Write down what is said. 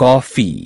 coffee.